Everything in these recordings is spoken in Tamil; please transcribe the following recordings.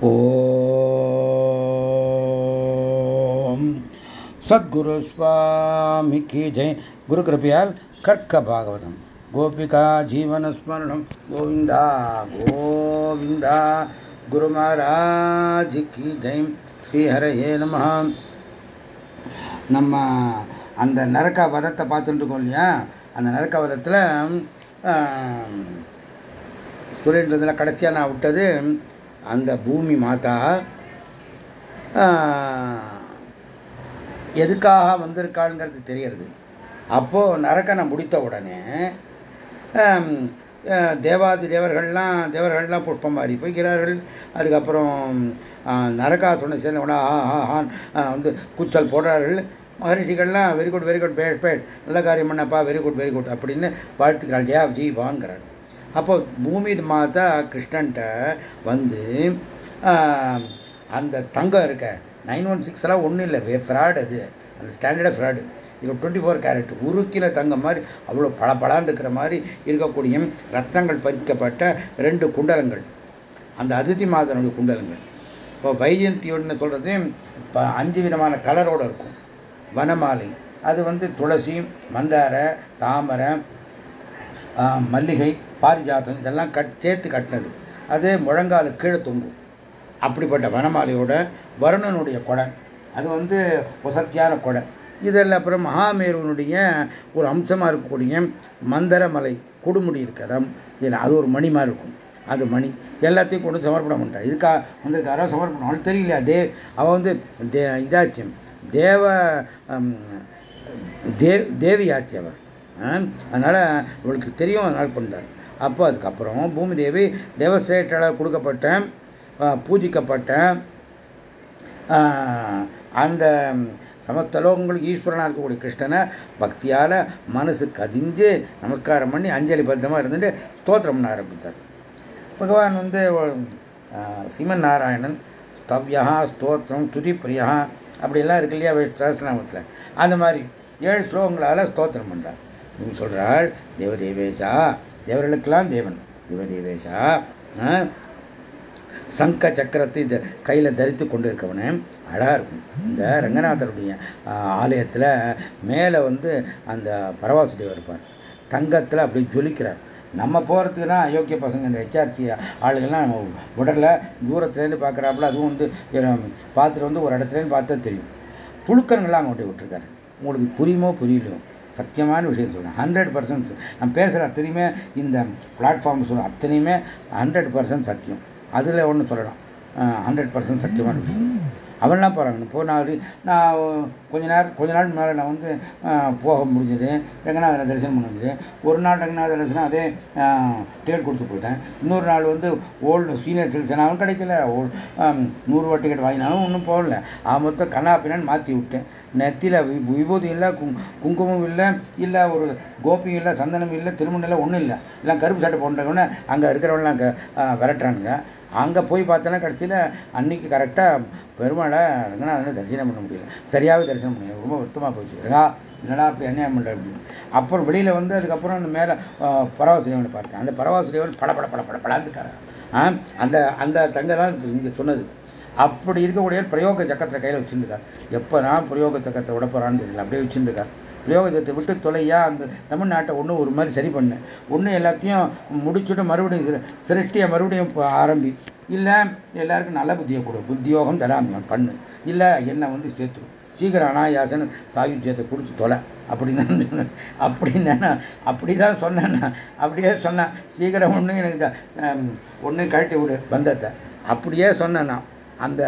ஓம். சத்குரு சுவாமி கி ஜெய். குரு கிருப்பையால் கர்க்க பாகவதம். கோபிகா ஜீவன ஸ்மரணம். கோவிந்தா கோவிந்தா. குரு மகாராஜ் கி ஜெய். ஸ்ரீஹரையே நம. நம்ம அந்த நரக்க வதத்தை பார்த்துட்டு இருக்கோம் இல்லையா? அந்த நரக்க வதத்தில் சொல்லிட்டு கடைசியாக நான் விட்டது. அந்த பூமி மாதா எதுக்காக வந்திருக்காளுங்கிறது தெரியறது அப்போது நரக்கனை முடித்த உடனே தேவாதி தேவர்கள்லாம் தேவர்கள்லாம் புஷ்பம் மாறி போய்கிறார்கள் அதுக்கப்புறம் நரகாசுரனை சேர்ந்தவனா வந்து கூச்சல் போடுறார்கள். மகரிஷிகள்லாம் very good very good bad bad நல்ல காரியம் பண்ணப்பா வெரி குட் வெரி குட் அப்படின்னு வாழ்த்துக்கிறாள் ஜெயா ஜீவாங்கிறார் அப்போ பூமி மாதா கிருஷ்ணன்ட்ட வந்து அந்த தங்கம் இருக்க நைன் ஒன் சிக்ஸ் எல்லாம் ஒன்றும் இல்லை ஃப்ராடு அது. அந்த ஸ்டாண்டர்டாக ஃப்ராடு இது டுவெண்ட்டி ஃபோர் கேரட் உருக்கின தங்கம் மாதிரி அவ்வளோ பல பலான் இருக்கிற மாதிரி இருக்கக்கூடிய ரத்தங்கள் பதிக்கப்பட்ட ரெண்டு குண்டலங்கள். அந்த அதிதி மாதனுடைய குண்டலங்கள். இப்போ வைஜயந்தியோன்னு சொல்கிறது இப்போ அஞ்சு விதமான கலரோடு இருக்கும். வனமாலை. அது வந்து துளசி மந்தார தாமரை மல்லிகை பாரிஜாதம் இதெல்லாம் கட் சேர்த்து கட்டினது. அது முழங்கால் கீழே தொங்கும். அப்படிப்பட்ட வனமாலையோட வருணனுடைய கொடை. அது வந்து வசத்தியான கொடை. இதெல்லாம் அப்புறம் மகாமேருவனுடைய ஒரு அம்சமாக இருக்கக்கூடிய மந்தரமலை கொடுமுடி இருக்கதம் இதில் அது ஒரு மணி மாதிரி இருக்கும். அது மணி. எல்லாத்தையும் கொண்டு சமர்ப்பணம் பண்ணிட்டா இதுக்காக வந்திருக்காரோ? சமர்ப்பணம் அவனுக்கு தெரியலையா? தே அவள் வந்து தே இதாச்சு. தேவ தேவ் தேவியாச்சு அவர். அதனால் இவளுக்கு தெரியும் அதனால் பண்ணுறார் அப்போ அதுக்கப்புறம் பூமி தேவி தேவசேட்டால் கொடுக்கப்பட்ட பூஜிக்கப்பட்ட அந்த சமஸ்த லோகங்களுக்கு ஈஸ்வரனாக இருக்கக்கூடிய கிருஷ்ணனை பக்தியால் மனசு கதிஞ்சு நமஸ்காரம் பண்ணி அஞ்சலி பத்தமாக இருந்துட்டு ஸ்தோத்திரம் பண்ண ஆரம்பித்தார். பகவான் வந்து சிமன் நாராயணன் ஸ்தவ்யா ஸ்தோத்திரம் துதி பிரியா அப்படிலாம் இருக்கு இல்லையா சஹஸ்ரநாமத்தில் அந்த மாதிரி ஏழு ஸ்லோகங்களால் ஸ்தோத்திரம் பண்ணுறார் நீங்க சொல்கிறாள் தேவதேவேஷா தேவர்களுக்கெல்லாம் தேவன். தேவதேவேஷா சங்க சக்கரத்தை இந்த கையில் தரித்து கொண்டு இருக்கவனே அழகாக இருக்கும். இந்த ரங்கநாதருடைய ஆலயத்தில் மேலே வந்து அந்த பரவாசுதேவர் இருப்பார். தங்கத்தில் அப்படி ஜொலிக்கிறார். நம்ம போகிறதுக்குனா அயோக்கிய பசங்க இந்த ஹெச்ஆர்சி ஆளுகள்லாம் நம்ம விடல தூரத்துலேருந்து பார்க்குறாப்புல அதுவும் வந்து பார்த்துட்டு வந்து ஒரு இடத்துலேருந்து பார்த்தா தெரியும். புழுக்கன்கள்லாம் அங்கே கொண்டு விட்டுருக்காரு. உங்களுக்கு புரியுமோ புரியலையோ? சத்தியமான விஷயம் சொல்கிறேன் ஹண்ட்ரட் பர்சன்ட் நான் பேசுகிற அத்தனையுமே இந்த பிளாட்ஃபார்ம் சொல்ல அத்தனையுமே ஹண்ட்ரட் பர்சன்ட் சத்தியம். அதில் ஒன்று சொல்லலாம். ஹண்ட்ரட் பர்சன்ட் சத்தியமான விஷயம். அவன்லாம் போகிறாங்க இப்போ நான் நான் கொஞ்ச நேரம் கொஞ்ச நாள் மேலே நான் வந்து போக முடிஞ்சது. ரங்கநாதனை தரிசனம் முடிஞ்சது. ஒரு நாள் ரங்கநாத தரிசனம் அதே டிக்கெட் கொடுத்து போயிட்டேன். இன்னொரு நாள் வந்து ஓல்டு சீனியர் சிட்டிசன் அவன் கிடைக்கல. நூறுரூவா டிக்கெட் வாங்கினாலும் ஒன்றும் போகல. அவன் மொத்தம் கண்ணா பின்னான்னு மாற்றி விட்டேன். நெத்தியில் விபூதி இல்லை குங்குமம் இல்லை இல்லை ஒரு கோபியும் இல்லை சந்தனம் இல்லை திருமணம் இல்லை ஒன்றும் இல்லை. எல்லாம் கருப்பு சட்டை போன்றவன அங்கே இருக்கிறவங்களாம் அங்கே விரட்டுறானுங்க. அங்கே போய் பார்த்தோன்னா கடைசியில் அன்னைக்கு கரெக்டாக பெருமாளை ரங்கநாதனை தரிசனம் பண்ண முடியல. சரியாகவே தரிசனம் பண்ண ரொம்ப வருத்தமாக போச்சு ரங்கா என்னடா அப்படி அநியாயம் பண்ணுற அப்படின்னு. அப்புறம் வெளியில் வந்து அதுக்கப்புறம் அந்த மேலே பரவாசுதேவனை பார்த்தேன். அந்த பரவாசிரியவன் பல பல பல பல பலாந்துக்கார அந்த அந்த தங்கதான் இங்கே சொன்னது. அப்படி இருக்கக்கூடிய பிரயோக சக்கரத்தை கையில் வச்சுருக்கார் எப்போ நான் பிரயோக சக்கரத்தை விட போகிறான்னு தெரியல. அப்படியே வச்சுருக்கார் பிரயோகத்தை விட்டு தொலையா? அந்த தமிழ்நாட்டை ஒன்று ஒரு மாதிரி சரி பண்ணு. ஒன்று எல்லாத்தையும் முடிச்சுட்டு மறுபடியும் சிருஷ்டியை மறுபடியும் ஆரம்பி. இல்லை எல்லாருக்கும் நல்ல புத்தியை கொடு. புத்தியோகம் தராமியம் பண்ணு. இல்லை என்னை வந்து சேர்த்து சீக்கிரம் அனாயாசன் சாயுஜ்யத்தை கொடுத்து தொலை. அப்படின்னு அப்படின்னா அப்படி தான் சொன்னேன்னா அப்படியே சொன்னேன் சீக்கிரம் ஒன்று எனக்கு ஒன்று கழட்டி விடு பந்தத்தை. அப்படியே சொன்னேன்னா அந்த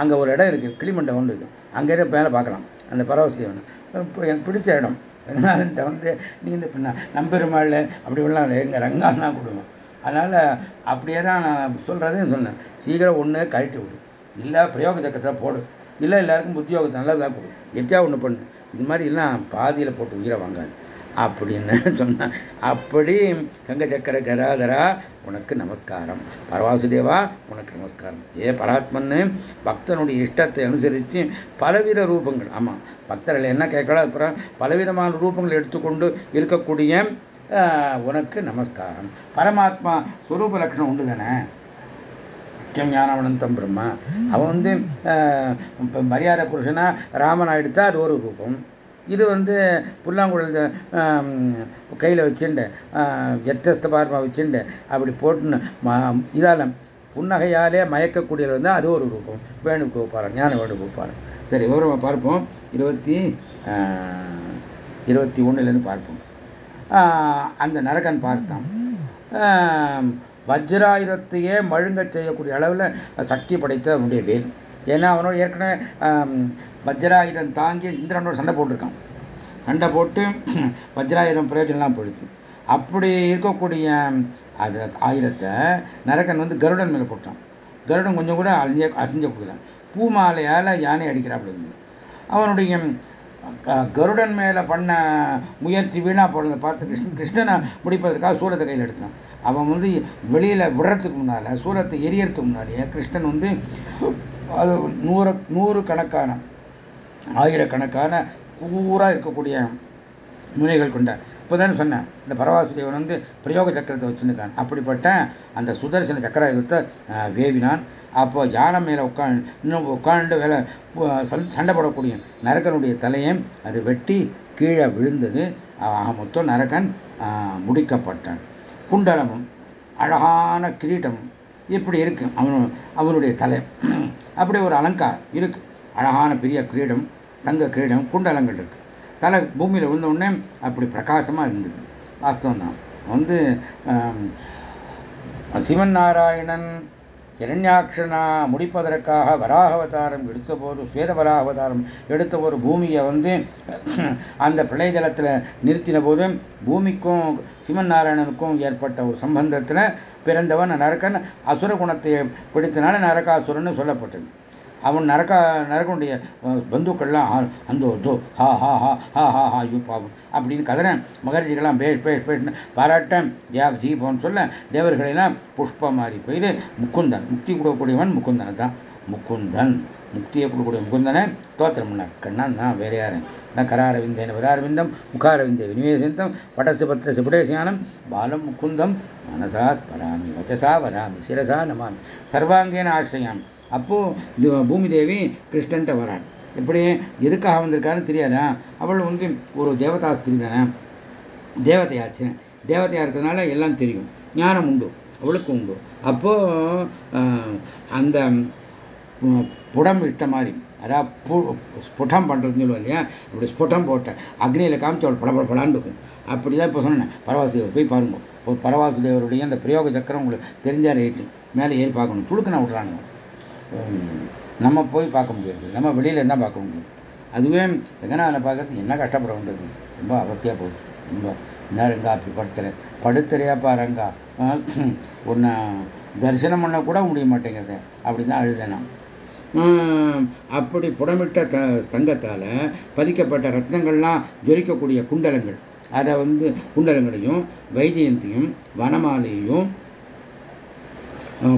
அங்கே ஒரு இடம் இருக்குது கிளிமண்டை ஒன்று இருக்குது அங்கே மேலே பார்க்கலாம். அந்த பரவசதேவன் எனக்கு பிடிச்ச இடம். ரங்கநாதன்ட்ட வந்து நீ இந்த நம்பெருமாள் அப்படி எல்லாம் எங்கள் ரங்கான் தான் கொடுங்க அதனால் அப்படியே தான் நான் சொல்கிறதையும் சொன்னேன். சீக்கிரம் ஒன்று கழட்டி விடு. இல்லை பிரயோக சக்கரத்தில் போடு. இல்லை எல்லாருக்கும் புத்தியோகத்தை நல்லதாக கொடு. எத்தியா ஒன்று பண்ணு. இது மாதிரி எல்லாம் பாதியில் போட்டு உயிரை வாங்காது. அப்படின்னு சொன்னான் அப்படி சங்க சக்கர கதாதரா உனக்கு நமஸ்காரம். பரவாசுதேவா உனக்கு நமஸ்காரம். ஏ பராத்மன்னு பக்தனுடைய இஷ்டத்தை அனுசரித்து பலவித ரூபங்கள் ஆமாம் பக்தர்கள் என்ன கேட்கலாம் அப்புறம் பலவிதமான ரூபங்கள் எடுத்துக்கொண்டு இருக்கக்கூடிய உனக்கு நமஸ்காரம். பரமாத்மா சுரூப லட்சணம் உண்டு தானே முக்கியம் ஞானவனந்தம் பிரம்மா. அவன் வந்து இப்போ மரியாதை புருஷனா ராமன் எடுத்தா அது ஒரு ரூபம். இது வந்து புல்லாங்குழல் கையில் வச்சுண்டு எத்தஸ்த பார்மா வச்சுண்டு அப்படி போட்டுன்னு இதால் புன்னகையாலே மயக்கக்கூடியது வந்து அது ஒரு ரூபம். வேணுகோபாலன் ஞான வேணுகோபாலன் சரி விவரமாக பார்ப்போம். இருபத்தி இருபத்தி ஒன்றுலேருந்து பார்ப்போம். அந்த நரகன் பார்த்தான். வஜ்ராயுதத்தையே மழுங்க செய்யக்கூடிய அளவில் சக்தி படைத்த அவனுடைய வேல் ஏன்னா அவனோட ஏற்கனவே வஜ்ராயுதம் தாங்கி இந்திரனோட சண்டை போட்டிருக்கான். சண்டை போட்டு வஜ்ராயுதம் பிரயோஜனம்லாம் போயிடுது அப்படி இருக்கக்கூடிய அது ஆயுதத்தை நரக்கன் வந்து கருடன் மேலே போட்டான். கருடன் கொஞ்சம் கூட அழிஞ்ச அசிஞ்ச பூ பூமாலையால் யானை அடிக்கிறாப்புல இருந்து. அவனுடைய கருடன் மேலே பண்ண முயற்சி வீணாக போனதை பார்த்து கிருஷ்ணன் கிருஷ்ணனை முடிப்பதற்காக சூரத்தை கையில் எடுத்தான். அவன் வந்து வெளியில் விடுறதுக்கு முன்னால் சூரத்தை எரியறதுக்கு முன்னாலேயே கிருஷ்ணன் வந்து அது நூறு நூறு கணக்கான ஆயிரக்கணக்கான ஊராக இருக்கக்கூடிய முனைகள் கொண்ட இப்போதான் சொன்னேன் இந்த பரவாசுதேவன் வந்து பிரயோக சக்கரத்தை வச்சுருக்கான். அப்படிப்பட்ட அந்த சுதர்சன சக்கராயுதத்தை வேவினான். அப்போ யானை மேலே உட்காந்து இன்னும் உட்காந்து வேலை சண்டை போடக்கூடிய நரக்கனுடைய தலையை அது வெட்டி கீழே விழுந்தது. மொத்தம் நரகன் முடிக்கப்பட்டான். குண்டலமும் அழகான கிரீட்டமும் இப்படி இருக்கு. அவன் அவனுடைய தலை. அப்படி ஒரு அலங்காரம் இருக்கு. அழகான பெரிய கிரீடம் தங்க கிரீடம் குண்டலங்கள் இருக்கு. தலை பூமியில் விழுந்த உடனே அப்படி பிரகாசமாக இருந்தது. வாஸ்தவம் தான் வந்து சிவன் நாராயணன் இரண்யாட்சனா முடிப்பதற்காக வராகவதாரம் எடுத்தபோது சுவேத வராகவதாரம் எடுத்த ஒரு பூமியை வந்து அந்த பிரளய ஜலத்தில் நிறுத்தின போது பூமிக்கும் சிவன் நாராயணனுக்கும் ஏற்பட்ட ஒரு சம்பந்தத்தில் பிறந்தவன் நரக்கன் அசுர குணத்தை பிடித்தனால நரகாசுரன்னு சொல்லப்பட்டது. அவன் நரக்க நரகனுடைய பந்துக்கள்லாம் அந்த தோ ஹா ஹா ஹா ஹா ஹா ஹா ஐயோ பாவம் அப்படின்னு கதறேன். மகர்ஜிகள்லாம் பேஷ் பேஷ் பேஷ்னு பாராட்டன். தேவ தீபம்னு சொல்ல தேவர்களெல்லாம் புஷ்பம் மாறி போயிடு முக்குந்தன் முக்தி கொடுக்கக்கூடியவன் முக்குந்தனை தான். முக்குந்தன் முக்தியை கொடுக்கக்கூடிய முகுந்தனை தோத்திரம் பண்ணார் கண்ணா நான் வேற யாரு? நான் கராரவிந்தேன் வராரவிந்தம் முகாரவிந்தே விநிவேசந்தம் படசு பத்திர சுபடேசியானம் பாலம் முக்குந்தம் மனசாத் பராமி வச்சசா வராமி சிரசா நமாமி. சர்வாங்கேன ஆசிரியாமி. அப்போது பூமி தேவி கிருஷ்ணன்ட்ட வராள். எப்படி எதுக்காக வந்திருக்காருன்னு தெரியாதா? அவள் வந்து ஒரு தேவதா ஸ்திரி தானே. தேவதையாச்சு. தேவதையாக இருக்கிறதுனால எல்லாம் தெரியும். ஞானம் உண்டு. அவளுக்கு உண்டு. அப்போது அந்த புடம் இட்ட மாதிரி அதாவது ஸ்புடம் பண்ணுறதுன்னு சொல்லுவோம் இல்லையா? இப்படி ஸ்புடம் போட்ட அக்னியில் காமிச்சு அவள் படபட படான்னு இருக்கும் அப்படிதான் இப்போ சொன்னேன் பரவாசுதேவர் போய் பாருங்க. இப்போ பரவாசுதேவருடைய அந்த பிரயோக சக்கரம் உங்களுக்கு தெரிஞ்சா ரேட்டு மேலே ஏறி பார்க்கணும். துளுக்கு நான் விட்றானுங்க. நம்ம போய் பார்க்க முடியாது. நம்ம வெளியில் இருந்தால் பார்க்க முடியும் அதுவே ரங்கநாதனை பார்க்கறதுக்கு என்ன கஷ்டப்பட வேண்டியது ரொம்ப அவஸ்தையாக போச்சு. ரொம்ப நேரங்கா அப்படி படுத்துற. படுத்துறையாப்பா ரங்கா உன்னை தரிசனம் பண்ண கூட முடிய மாட்டேங்கிறது அப்படிதான் அழுதேன் நான். அப்படி புடமிட்ட த தங்கத்தால் பதிக்கப்பட்ட ரத்னங்கள்லாம் ஜொலிக்கக்கூடிய குண்டலங்கள். அதை வந்து குண்டலங்களையும் வைஜெயந்தியும் வனமாலையும்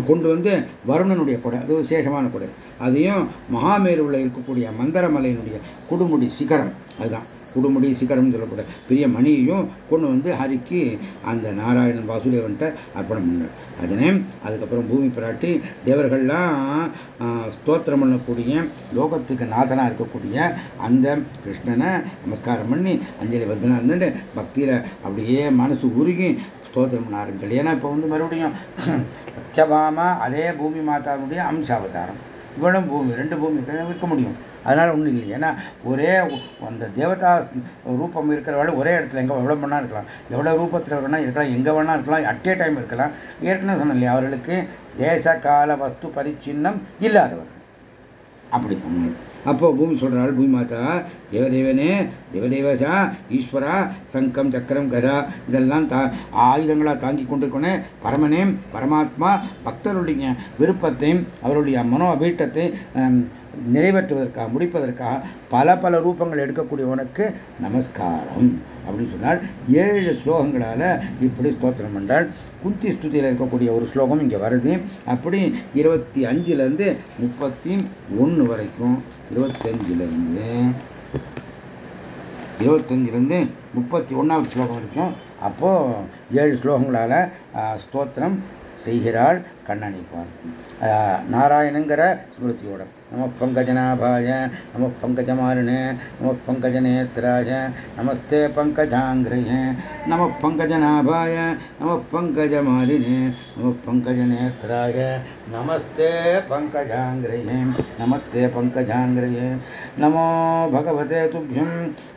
கொண்டு வந்து வருணனுடைய கொடை. அது விசேஷமான கொடை. அதையும் மகாமேருவில் இருக்கக்கூடிய மந்தரமலையினுடைய குடுமுடி சிகரம். அதுதான். குடுமுடி சிகரம்னு சொல்லக்கூடிய பெரிய மணியையும் கொண்டு வந்து ஹரிக்கு அந்த நாராயணன் வாசுதேவன்கிட்ட அர்ப்பணம் பண்ணார். அதனே அதுக்கப்புறம் பூமி பிராட்டி தேவர்கள்லாம் ஸ்தோத்திரம் பண்ணக்கூடிய லோகத்துக்கு நாதனாக இருக்கக்கூடிய அந்த கிருஷ்ணனை நமஸ்காரம் பண்ணி அஞ்சலி பத்தனா இருந்துட்டு பக்தியில் அப்படியே மனசு உருகி ஸ்தோத்திரம் பண்ணாருங்கள் ஏன்னா இப்போ வந்து மறுபடியும் சத்தியபாமா அதே பூமி மாதாவுடைய அம்சாவதாரம். இவ்வளவு பூமி ரெண்டு பூமி இருக்க முடியும். அதனால் ஒன்றும் இல்லை ஏன்னா ஒரே அந்த தேவதா ரூபம் இருக்கிறவள ஒரே இடத்துல எங்கே எவ்வளோ வேணா இருக்கலாம். எவ்வளோ ரூபத்தில் வேணா இருக்கலாம். எங்கே வேணா இருக்கலாம். அட்டே டைம் இருக்கலாம். ஏற்கனவே சொன்னேன் இல்லையா அவர்களுக்கு தேச கால வஸ்து பரிச்சின்னம் இல்லாதவர். அப்படி அப்போ பூமி சொல்கிறாள் பூமி மாதா தேவதேவனே தேவதேவசா ஈஸ்வரா சங்கம் சக்கரம் கதா இதெல்லாம் தா ஆயுதங்களாக தாங்கி கொண்டிருக்கோனே பரமனே பரமாத்மா பக்தருடைய விருப்பத்தையும் அவருடைய மனோ அபீட்டத்தை நிறைவேற்றுவதற்காக முடிப்பதற்காக பல பல ரூபங்கள் எடுக்கக்கூடியவனுக்கு நமஸ்காரம். அப்படின்னு சொன்னால் ஏழு ஸ்லோகங்களால் இப்படி ஸ்தோத்திரம் பண்ணால் குந்தி ஸ்துதியில் இருக்கக்கூடிய ஒரு ஸ்லோகம் இங்கே வருது. அப்படி இருபத்தி அஞ்சுலேருந்து முப்பத்தி ஒன்று வரைக்கும் இருபத்தஞ்சிலேருந்து இருபத்தஞ்சிலேருந்து முப்பத்தி ஒன்றாவது ஸ்லோகம் வரைக்கும். அப்போது ஏழு ஸ்லோகங்களால் ஸ்தோத்திரம் செய்கிறாள் கண்ணனை பார்த்து நாராயணங்கிற ஸ்மிருதியோட नमः पंकजनाभाय नमः पङ्कजमारिणे नमः पङ्कजनेत्राय नमस्ते पङ्कजाङ्घ्रिये नमः पङ्कजनाभाय नमः पङ्कजमालिने नमः पङ्कजनेत्राय नमस्ते पंकजांग्रहे नमस्ते पङ्कजाङ्घ्रिये, नमो भगवते तुभ्यं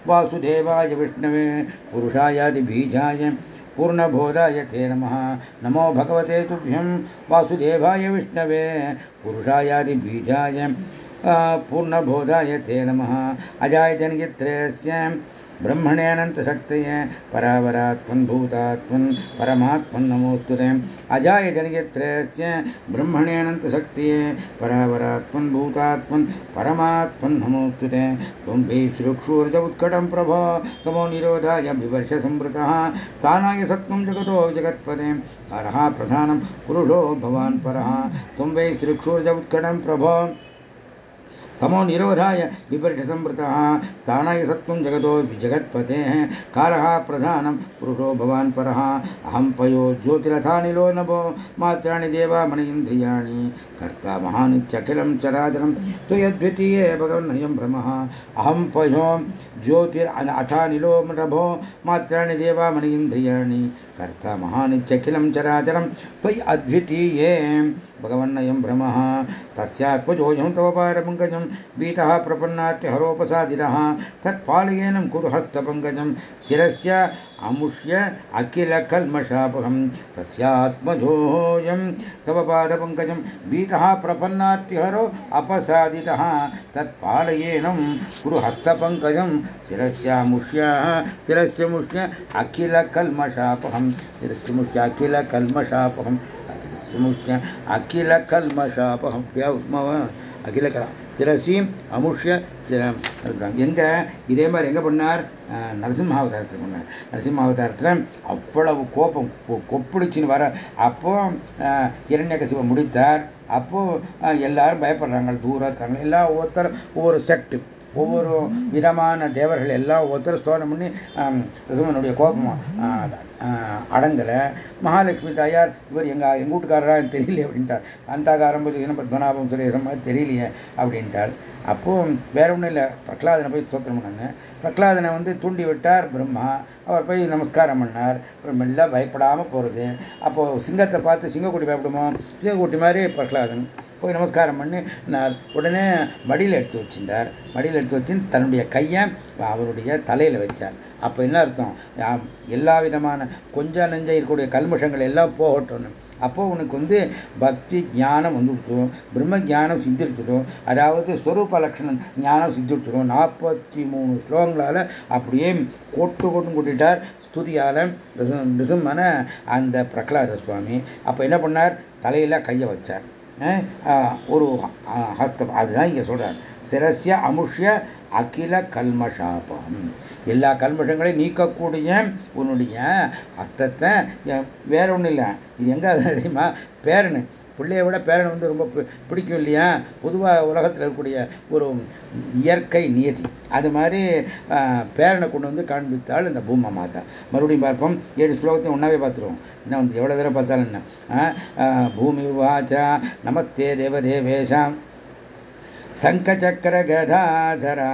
वासुदेवाय विष्णवे, पुरुषायादिबीजाय पूर्णबोधाय ते नम। नमो भगवते तुभ्यं वासुदेवाय विष्णवे पुरुषायादिबीजाय पूर्णबोधाय ते नमः। अजाय जनयित्रेस्य ब्रह्मणेऽनन्तशक्तये परावरात्मन् भूतात्मन् परमात्मन् नमोऽस्तुते। अजाय जनयत्रयस्य ब्रह्मणेऽनन्तशक्तये परावरात्मन् भूतात्मन् परमात्मन् नमोऽस्तुते। त्वं वै श्रुक्षूर्ज उत्कटं प्रभो, तमो निरोधाय विवर्षसंवृतः। स्थानाय सत्त्वं जगतो जगत्पदे। हरः प्रधानं पुरुषो भवान् परः। त्वं वै श्रुक्षूर्ज प्रभो। तमो निरोधाय विपरिषसंवृतः स्थानाय सत्त्वं जगतो जगत्पतेः। कालः प्रधानं पुरुषो भवान् परः। अहं पयो ज्योतिरथानिलो नभो। मात्राणि देवा कर्ता महानित्यखिलं चराचरं त्वयद्वितीये भगवन्नयं भ्रमः अहं पयो ज्योतिर् अथानिलो नभो। मात्राणि देवा कर्ता महानित्यखिलं चराचरं त्वयि अद्वितीये। भगवन्नयं भ्रमः तस्यात्मजोऽयं तव पारपङ्कजं। वीतः प्रपन्नात्य हरोपसादिनः तत्पालयेनं कुरु हस्तपङ्कजं शिरस्य अमुष्य अखिल अखिलकल्मषापहं तस्यात्मजोऽयं तव पादपङ्कजं वीतः प्रपन्नात्यहरो अपसादितः। तत्पालयेनं कुरु हस्तपङ्कजं शिरस्यामुष्य शिरस्य मुष्य अखिलकल्मषापहं शिरस्य मुष्य अखिलकल्मषापहं मुष्य अखिलकल्मषापहं அகில கலா சிரசீம் அமுஷ்ய எங்கே? இதே மாதிரி எங்கே பண்ணார்? நரசிம்மாவதாரத்தில் பண்ணார். நரசிம்மாவதாரத்தில் அவ்வளவு கோபம் கொப்பிடிச்சின்னு வர அப்போ இரண்யகசிவை முடித்தார். அப்போது எல்லாரும் பயப்படுறாங்க. தூரம் இருக்காங்க எல்லா ஒவ்வொருத்தரும் ஒவ்வொரு செக்ட் ஒவ்வொரு விதமான தேவர்கள் எல்லாம் ஒருத்தர் ஸ்தோனம் பண்ணி ரிசுமனுடைய கோபம் அடங்கலை. மகாலட்சுமி தாயார் இவர் எங்கள் எங்கள் வீட்டுக்காரரா தெரியல அப்படின்ட்டார். அந்தாகாரம் போது பத்மநாபம் சுரேசம் மாதிரி தெரியலையே அப்படின்ட்டார். அப்போ வேற ஒன்றும் இல்லை பிரகலாதனை போய் ஸ்தோத்திரம் பண்ணாங்க. பிரகலாதனை வந்து தூண்டி விட்டார் பிரம்மா. அவர் போய் நமஸ்காரம் பண்ணார். மெல்ல பயப்படாமல் போகிறது அப்போது சிங்கத்தை பார்த்து சிங்கக்குட்டி பயப்படுமோ? சிங்கக்குட்டி மாதிரி பிரகலாதன் போய் நமஸ்காரம் பண்ணி. நான் உடனே மடியில் எடுத்து வச்சிருந்தார். மடியில் எடுத்து வச்சு தன்னுடைய கையை அவருடைய தலையில் வச்சார். அப்போ என்ன அர்த்தம்? எல்லா விதமான கொஞ்ச நெஞ்ச இருக்கக்கூடிய கல்முஷங்கள் எல்லாம் போகட்டும். அப்போ உனக்கு வந்து பக்தி ஞானம் வந்துவிட்டோம் பிரம்ம ஜானம் சித்திரிச்சிடும். அதாவது ஸ்வரூப லட்சணம் ஞானம் சித்திரிச்சிடும். நாற்பத்தி மூணு ஸ்லோகங்களால் அப்படியே கொட்டு கொட்டும் கொட்டிட்டார். ஸ்துதியால் நிசம்மன அந்த பிரகலாத சுவாமி. அப்போ என்ன பண்ணார்? தலையில் கையை வச்சார். ஒரு ஹஸ்தம் அதுதான் இங்கே சொல்கிறார் சிரஸ்ய அமுஷ்ய அகில கல்மஷாபம். எல்லா கல்மஷங்களையும் நீக்கக்கூடிய உன்னுடைய ஹஸ்தத்தை வேற ஒன்றும் இல்லை. இது எங்கே தெரியுமா? பேரனு. பிள்ளைய விட பேரன் வந்து ரொம்ப பிடிக்கும் இல்லையா? பொதுவாக உலகத்தில் இருக்கக்கூடிய ஒரு இயற்கை நியதி. அது மாதிரி பேரனை கொண்டு வந்து காண்பித்தாள் இந்த பூமா மாதா. மறுபடியும் பார்ப்போம். ஏழு ஸ்லோகத்தையும் ஒன்றாவே பார்த்துருவோம். இன்னும் வந்து எவ்வளோ தடவை பார்த்தாலும் என்ன? பூமி வாச்சா நமத்தே தேவதேவேஷாம். சங்கச்சக்கர கதாதரா.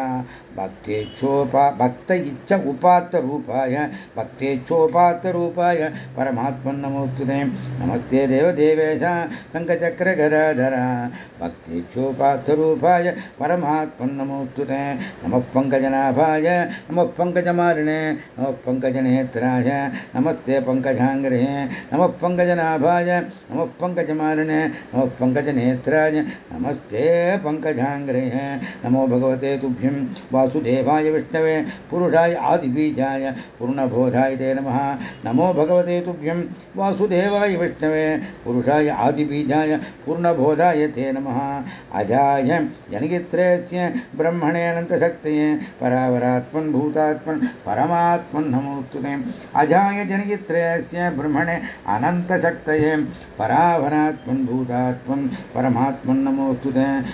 भक्तेच्छोपा भक्त इच्छ उपात्तरूपाय भक्तेच्छोपात्तरूपाय परमात्मन्नमोस्तुते नमस्ते देवदेवेश शङ्खचक्रगदाधर भक्तेच्छोपात्तरूपाय परमात्मन्नमोस्तुते नमः पङ्कजनाभाय नमः पङ्कजमारिणे नमः पङ्कजनेत्राय नमस्ते पङ्कजाङ्ग्रे नमः पङ्कजनाभाय नमः पङ्कजमारिणे नमः पङ्कजनेत्राय नमस्ते पङ्कजाङ्ग्रे नमो भगवते तुभ्यं वासुदेवाय विष्णवे, पुरुषाय आदिबीजाय, पूर्णबोधाय ते नमः। नमो भगवते तुभ्यं, वासुदेवाय विष्णवे, पुरुषाय आदिबीजाय, पूर्णबोधाय ते नमः। अजाय जनगित्रयस्य ब्रह्मणेऽनन्तशक्तये, परावरात्मन्, भूतात्मन्, परमात्मन् नमोस्तुते अजाय जनगित्रयस्य ब्रह्मणे, अनन्तशक्तये, परावरात्मन्, भूतात्मन्, परमात्मन् नमोस्तुते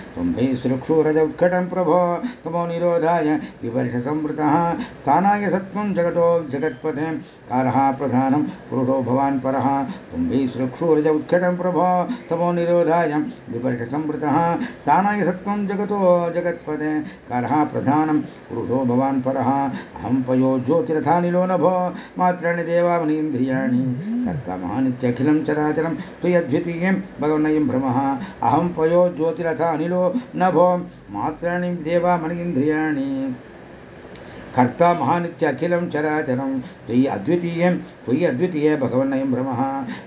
सुरक्षोरज उत्कटं प्रभो, तमो निरोधा निरोधाय विवर्षसंवृतः स्थानाय सत्त्वं जगतो जगत्पथे कालः प्रधानं, पुरुषो भवान् परः। तुम्भि सुरक्षोरज उत्कटं प्रभो, तमो निरोधाय। विवर्षसंवृतः स्थानाय सत्त्वं जगतो जगत्पथे कालः प्रधानं, पुरुषो भवान् परः। अहं पयो ज्योतिरथानिलो नभो, मात्राणि देवामनीन्द्रियाणि कर्ता महानित्यखिलं चराचरं त्वयद्वितीयं भगवन्नयं भ्रमः। अहं पयो ज्योतिरथा अनिलो नभो, मात्राणि देवामनीन्द्रियाणि कर्ता महानित्य अखिलं चराचरं। त्वयि अद्वितीयं, त्वयि अद्वितीय भगवन्नयं भ्रमः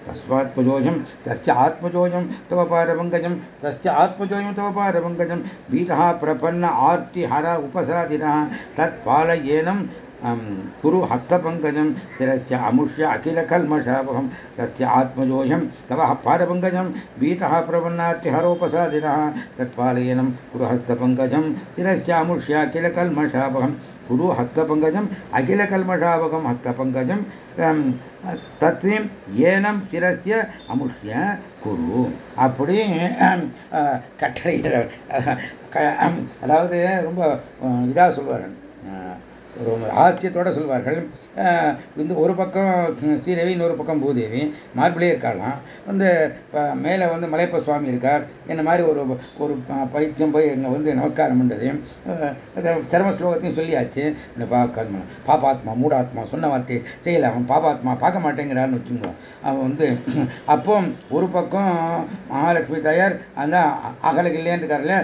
तस्मात्मजोऽयं तस्य आत्मजोऽयं तव पारभंगज तस्य आत्मजोऽयं तव पादपङ्कजं भीतः प्रपन्न आर्तिहर उपसादिनः तत्पालयेनं कुरु हस्तपङ्कजं शिरस्य अमुष्य अखिलकल्मषापहं तस्य आत्मजोऽयं तव पादपङ्कजं भीतः प्रपन्नार्तिहरोपसादिनः तत्पालयेनं कुरु हस्तपङ्कजं शिरस्य अमुष्य अखिलकल्मषापहं குரு ஹஸ்தபங்கஜம் அகில கல்மஷாவகம் ஹஸ்தபங்கஜம் தத்வீம் ஏனம் சிரஸ்ய அமுஷ்ய குரு அப்படி கட்டளையிட அதாவது ரொம்ப இதாக சொல்வார் ஒரு ஆச்சரியத்தோடு சொல்வார்கள். இந்த ஒரு பக்கம் ஸ்ரீதேவி இன்னொரு பக்கம் பூதேவி. மார்பிளே இருக்காளாம். வந்து மேலே வந்து மலைப்ப சுவாமி இருக்கார். என்ன மாதிரி ஒரு ஒரு பைத்தியம் போய் இங்கே வந்து நமஸ்காரம் பண்ணுறது சர்ம ஸ்லோகத்தையும் சொல்லியாச்சு. இந்த பாபாத்மா மூடாத்மா சொன்ன வார்த்தை செய்யலை. அவன் பாபாத்மா பார்க்க மாட்டேங்கிறான்னு வச்சுக்கோங்க. அவன் வந்து அப்போ ஒரு பக்கம் மகாலட்சுமி தாயார் அந்த அகலகில்லேன்னு இருக்காருல்ல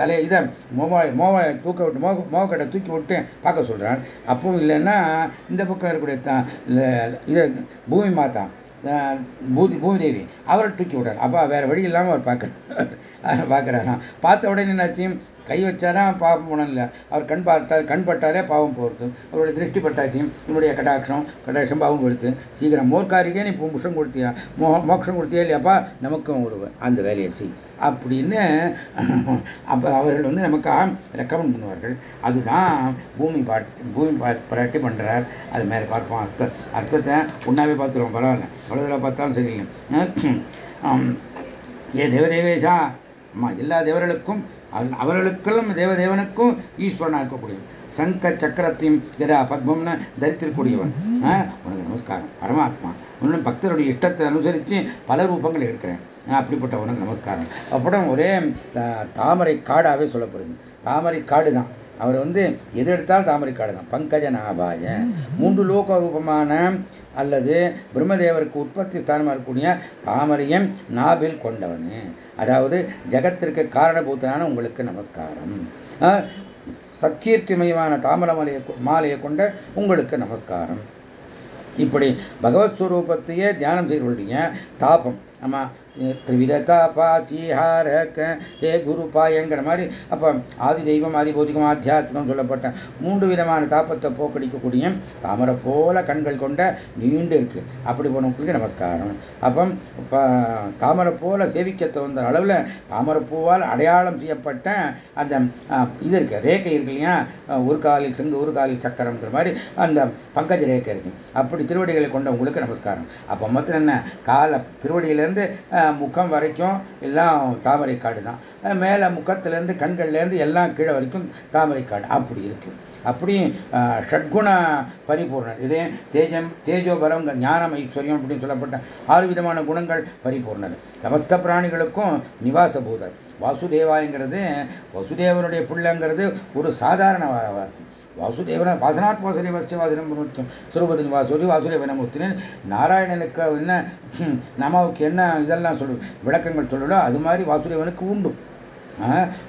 தலை இதை மோவா மோவாய் தூக்க விட்டு மோ மோகக்கடை தூக்கி விட்டு பார்க்க சொல்கிறேன் அப்பவும் இல்லைன்னா இந்த பக்கம் இருக்கக்கூடிய இது பூமி மாதா பூதி பூமிதேவி அவரை தூக்கி விடுறார். அப்போ வேற வழி இல்லாமல் அவர் பார்க்க பார்க்குறாராம். பார்த்த உடனே என்னாச்சும் கை வச்சாதான் பாவம் போனோம் இல்லை அவர் கண் பார்த்தால் கண் பட்டாலே பாவம் போகிறது. அவருடைய திருஷ்டி பட்டாச்சியும் உன்னுடைய கடாட்சம் கடாட்சம் பாவம் கொடுத்து சீக்கிரம் மோர்க்காரிக்கே நீ முஷம் கொடுத்தியா? மோ மோட்சம் கொடுத்தியா இல்லையாப்பா? நமக்கும் விடுவேன் அந்த வேலையை செய். அப்படின்னு அப்போ அவர்கள் வந்து நமக்காக ரெக்கமெண்ட் பண்ணுவார்கள். அதுதான் பூமி பாட்டு பூமி பாராட்டி பண்ணுறார் அது மேலே பார்ப்போம். அர்த்த அர்த்தத்தை ஒன்றாவே பார்த்துருவோம். பரவாயில்ல. எவ்வளோ பார்த்தாலும் சரியில்லை. ஏ தேவதேவேஷா. ஆமாம் எல்லா தேவர்களுக்கும் அவர்களுக்கெல்லாம் தேவதேவனுக்கும் ஈஸ்வரனா இருக்கக்கூடியவன். சங்க சக்கரத்தையும் கதா பத்மம்னு தரித்திருக்கூடியவன் உனக்கு நமஸ்காரம். பரமாத்மா இன்னும் பக்தருடைய இஷ்டத்தை அனுசரித்து பல ரூபங்கள் எடுக்கிறேன். அப்படிப்பட்ட உனக்கு நமஸ்காரம். அப்புறம் ஒரே தாமரை காடாவே சொல்லப்படுது. தாமரை காடு தான் அவர் வந்து எது எடுத்தாலும் தாமரை தான். பங்கஜ நாபாய மூன்று லோக ரூபமான அல்லது பிரம்மதேவருக்கு உற்பத்தி ஸ்தானமாக இருக்கக்கூடிய தாமரையும் நாபில் கொண்டவன். அதாவது ஜகத்திற்கு காரணபூத்தனான உங்களுக்கு நமஸ்காரம். சத்கீர்த்திமயமான தாமர மலையை மாலையை கொண்ட உங்களுக்கு நமஸ்காரம். இப்படி பகவத் ஸ்வரூபத்தையே தியானம் செய்வருடைய தாபம். ஆமாம் திரிவிததாபாசீஹாரக ஹே குருபாயங்கிற மாதிரி அப்போ ஆதி தெய்வம் ஆதி பௌதிகம் ஆத்தியாத்மம் சொல்லப்பட்ட மூன்று விதமான தாப்பத்தை போக்கடிக்கக்கூடிய தாமரை போல கண்கள் கொண்ட நீண்டு இருக்கு. அப்படி போனவங்களுக்கு நமஸ்காரம். அப்போ தாமரை போல சேவிக்க தகுந்த அளவில் தாமரப்பூவால் அடையாளம் செய்யப்பட்ட அந்த இது இருக்கு. ரேக்கை இருக்கு இல்லையா? ஒரு காலில் செங்கு ஒரு காலில் சக்கரம்ங்கிற மாதிரி அந்த பங்கஜ ரேக்கை இருக்கு. அப்படி திருவடிகளை கொண்டவங்களுக்கு நமஸ்காரம். அப்போ மொத்தம் என்ன? கால திருவடியிலேருந்து முகம் வரைக்கும் எல்லாம் தாமரை காடு தான். மேலே முகத்துலேருந்து கண்கள்லேருந்து எல்லாம் கீழே வரைக்கும் தாமரை காடு. அப்படி இருக்கு. அப்படி ஷட்குண பரிபூர்ணர் இதே தேஜம் தேஜோபலம் ஞானம் ஐஸ்வர்யம் அப்படின்னு சொல்லப்பட்ட ஆறு விதமான குணங்கள் பரிபூர்ணர் சமஸ்த பிராணிகளுக்கும் நிவாசபூதர். வாசுதேவாங்கிறது வசுதேவனுடைய பிள்ளைங்கிறது ஒரு சாதாரண வார்த்தை வாசுதேவன வாசனாத் வாசுதேவஸ்ய வாசனம் பிரமுத்தம் சுரூபதி வாசுதி வாசுதேவனமூர்த்தின்னு நாராயணனுக்கு என்ன நமாவுக்கு என்ன இதெல்லாம் சொல்லு விளக்கங்கள் சொல்லலோ அது மாதிரி வாசுதேவனுக்கு உண்டு.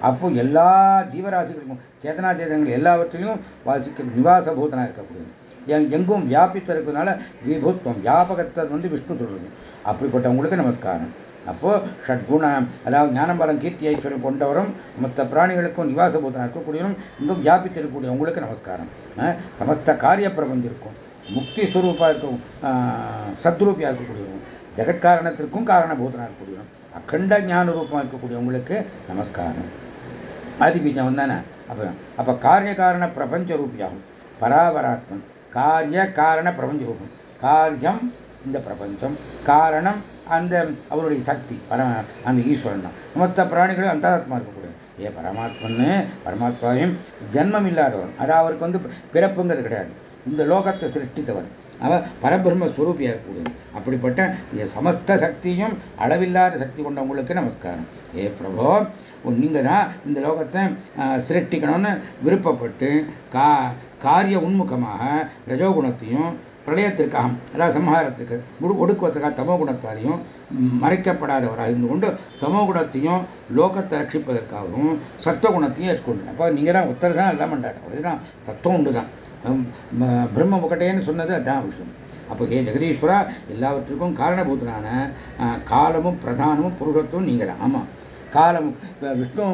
அப்போ எல்லா ஜீவராசிகளுக்கும் சேதனா சேதனங்கள் எல்லாவற்றிலையும் வாசிக்க நிவாச பூதனாக இருக்கக்கூடியது எங்கும் வியாபித்து இருக்கிறதுனால விபுத்துவம் வியாபகத்தை வந்து விஷ்ணு சொல்றது அப்படிப்பட்டவங்களுக்கு நமஸ்காரம். அப்போ ஷட்குணம். அதாவது ஞானம்பரம் கீர்த்தி ஐஸ்வரம் கொண்டவரும் மற்ற பிராணிகளுக்கும் நிவாசபூதனாக இருக்கக்கூடியவரும் இங்கும் வியாபித்திருக்கக்கூடிய உங்களுக்கு நமஸ்காரம். சமஸ்த காரிய பிரபஞ்சிருக்கும் முக்தி ஸ்வரூபா இருக்கும். சத்ரூபியாக இருக்கக்கூடியவரும். ஜெகத்காரணத்திற்கும் காரணபூதனாக இருக்கக்கூடியவரும். அக்கண்ட ஞான ரூபமாக இருக்கக்கூடியவங்களுக்கு நமஸ்காரம். ஆதிபீஜம் தானே? அப்போ அப்போ காரிய காரண பிரபஞ்ச ரூபியாகும். பராபராத்மன். காரிய காரண பிரபஞ்ச ரூபம். காரியம் இந்த பிரபஞ்சம். காரணம் அந்த அவருடைய சக்தி பர அந்த ஈஸ்வரன் தான். மொத்த பிராணிகளும் அந்தாத்மா இருக்கக்கூடாது ஏ பரமாத்மன்னு பரமாத்மாவையும் ஜென்மம் இல்லாதவன். அது அவருக்கு வந்து பிறப்புங்கிறது கிடையாது. இந்த லோகத்தை சிருஷ்டித்தவன். அவன் பரபிரம்ம ஸ்வரூபியாக இருக்கக்கூடியது அப்படிப்பட்ட சமஸ்த சக்தியும் அளவில்லாத சக்தி கொண்டவங்களுக்கு நமஸ்காரம். ஏ பிரபோ நீங்கள் தான் இந்த லோகத்தை சிருஷ்டிக்கணும்னு விருப்பப்பட்டு கா காரிய உன்முகமாக ரஜோகுணத்தையும் பிரளயத்திற்காக அதாவது சம்ஹாரத்துக்கு ஒடுக்குவதற்காக தமோ குணத்தாலையும் மறைக்கப்படாதவராக இருந்து கொண்டு தமோ குணத்தையும் லோகத்தை ரட்சிப்பதற்காகவும் சத்துவகுணத்தையும் ஏற்கொண்டு அப்போ நீங்கள் தான் உத்தர தான் எல்லாம் பண்ணுறாரு அப்படிதான் தத்துவம் உண்டு தான் பிரம்ம முகட்டேன்னு சொன்னது அதான் விஷயம் அப்போ ஹே ஜெகதீஸ்வரா எல்லாவற்றுக்கும் காரணபூதனான காலமும் பிரதானமும் புருஷத்துவம் நீங்கள் தான் ஆமாம் காலம் விஷ்ணு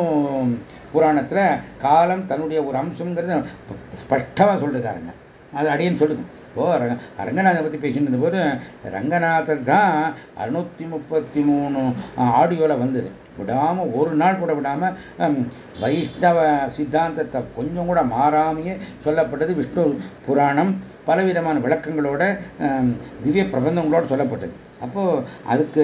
புராணத்தில் காலம் தன்னுடைய ஒரு அம்சங்கிறது ஸ்பஷ்டமாக சொல்லிருக்காருங்க. அது அடியன்னு சொல்லுங்க ஓ ரங்கநாதனை பற்றி பேசிட்டு போது ரங்கநாதர் தான் அறுநூத்தி முப்பத்தி மூணு ஆடியோவில் வந்தது. விடாமல் ஒரு நாள் கூட விடாமல் வைஷ்ணவ சித்தாந்தத்தை கொஞ்சம் கூட மாறாமையே சொல்லப்பட்டது விஷ்ணு புராணம் பலவிதமான விளக்கங்களோட திவ்ய பிரபந்தங்களோடு சொல்லப்பட்டது. அப்போது அதுக்கு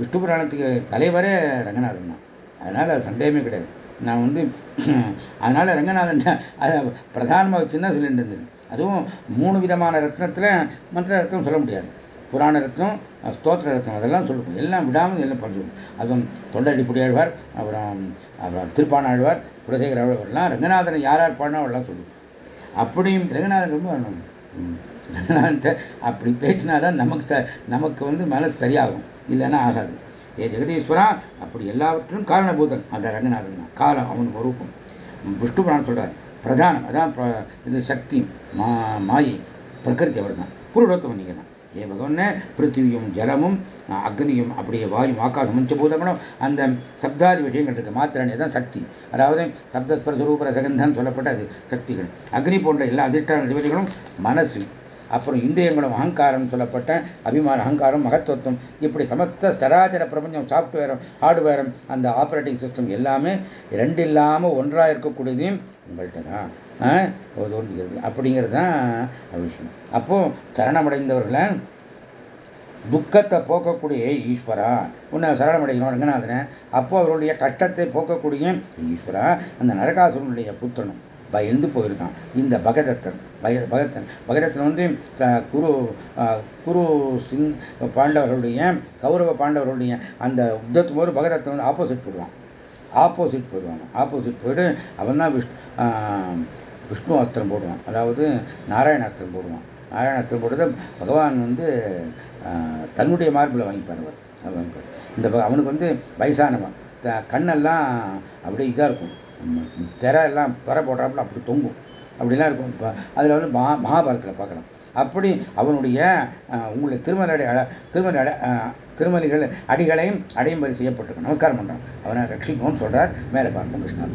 விஷ்ணு புராணத்துக்கு தலைவரே ரங்கநாதன் தான். அதனால் அது சந்தேகமே கிடையாது. நான் வந்து அதனால் ரங்கநாதன் அதை பிரதானமாக வச்சுன்னு தான் சொல்லிட்டு இருந்தேன். அதுவும் மூணு விதமான ரத்னத்தில் மந்திர ரத்னம் சொல்ல முடியாது. புராண ரத்னம் ஸ்தோத்திர ரத்னம் அதெல்லாம் சொல்லுவோம் எல்லாம் விடாமல் எல்லாம் பண்ணணும் அதுவும் தொண்டடிப்புடி ஆழ்வார் அப்புறம் அப்புறம் திருப்பான ஆழ்வார் குலசேகர ஆழ்வார்லாம் ரங்கநாதனை யார் யார் பாடினா அவெல்லாம் சொல்லுவோம் அப்படியும் ரங்கநாதன் ரொம்ப ரங்கநாதன்கிட்ட அப்படி பேசினாதான் நமக்கு ச நமக்கு வந்து மனசு சரியாகும். இல்லைன்னா ஆகாது. ஏ ஜெகதீஸ்வரா அப்படி எல்லாவற்றிலும் காரணபூதன். அந்த ரங்கநாதன் தான். காலம் அவனுக்கு ரூபம். விஷ்ணு புராணம் சொல்கிறார் பிரதானம் அதான் இது சக்தி மா மாயை பிரகிருதி அவர் தான் புருடத்துவம் நீங்கள் தான். ஏ பகவன்னே பிருத்திவியும் ஜலமும் அக்னியும் அப்படியே வாயும் ஆகாசம் பஞ்சபூதங்களும் அந்த சப்தாதி விஷயங்கள் இருக்கு. மாத்திரனே தான் சக்தி. அதாவது சப்தஸ்பரஸ்வரூபர சகந்தம் சொல்லப்பட்ட அது சக்திகள். அக்னி போன்ற எல்லா அதிர்ஷ்டான சிவதிகளும் மனசு அப்புறம் இந்திரியங்களும் அகங்காரம்னு சொல்லப்பட்ட அபிமான அகங்காரம் மகத்துவத்துவம் இப்படி சமஸ்த ஸ்தராச்சர பிரபஞ்சம் சாஃப்ட்வேரும் ஹார்ட்வேரும் அந்த ஆப்ரேட்டிங் சிஸ்டம் எல்லாமே ரெண்டு இல்லாமல் ஒன்றாக இருக்கக்கூடியதையும் உங்கள்கிட்ட தான். தோன்றுகிறது அப்படிங்கிறது தான் விஷயம். அப்போ சரணமடைந்தவர்களை துக்கத்தை போக்கக்கூடிய ஈஸ்வரா? உன்னை சரணமடைகிறோம் ரங்கநாதனை. அப்போ அவருடைய கஷ்டத்தை போக்கக்கூடிய ஈஸ்வரா? அந்த நரகாசுரனுடைய புத்திரனும். பயந்து போயிருக்கான் இந்த பகதத்தன் பய பகதன் பகதத்தன் வந்து குரு குரு சிங் பாண்டவர்களுடைய கௌரவ பாண்டவர்களுடைய அந்த யுத்தத்தும் போது பகதத்தன் வந்து ஆப்போசிட் போடுவான் ஆப்போசிட் போயிடுவாங்க ஆப்போசிட் போயிட்டு அவன் தான் விஷ்ணு விஷ்ணு அஸ்திரம் போடுவான். அதாவது நாராயணாஸ்திரம் போடுவான். நாராயண அஸ்திரம் பகவான் வந்து தன்னுடைய மார்பில் வாங்கிப்பார் அவர். வாங்கிப்பார் இந்த அவனுக்கு வந்து வயசானவன். கண்ணெல்லாம் அப்படியே இதாக இருக்கும். திரை எல்லாம் திரை போடுறாப்புல அப்படி தொங்கும். அப்படிலாம் இருக்கும். இப்போ அதில் வந்து மகா மகாபாரத்தில் பார்க்கலாம். அப்படி அவனுடைய உங்களுடைய திருமலை அடை திருமலை அடை திருமலிகள் அடிகளையும் அடையும்படி செய்யப்பட்டிருக்கு நமஸ்காரம் பண்ணுறான் அவனை ரட்சிக்கும்னு சொல்கிறார் மேலே பார்ப்போம் கிருஷ்ணா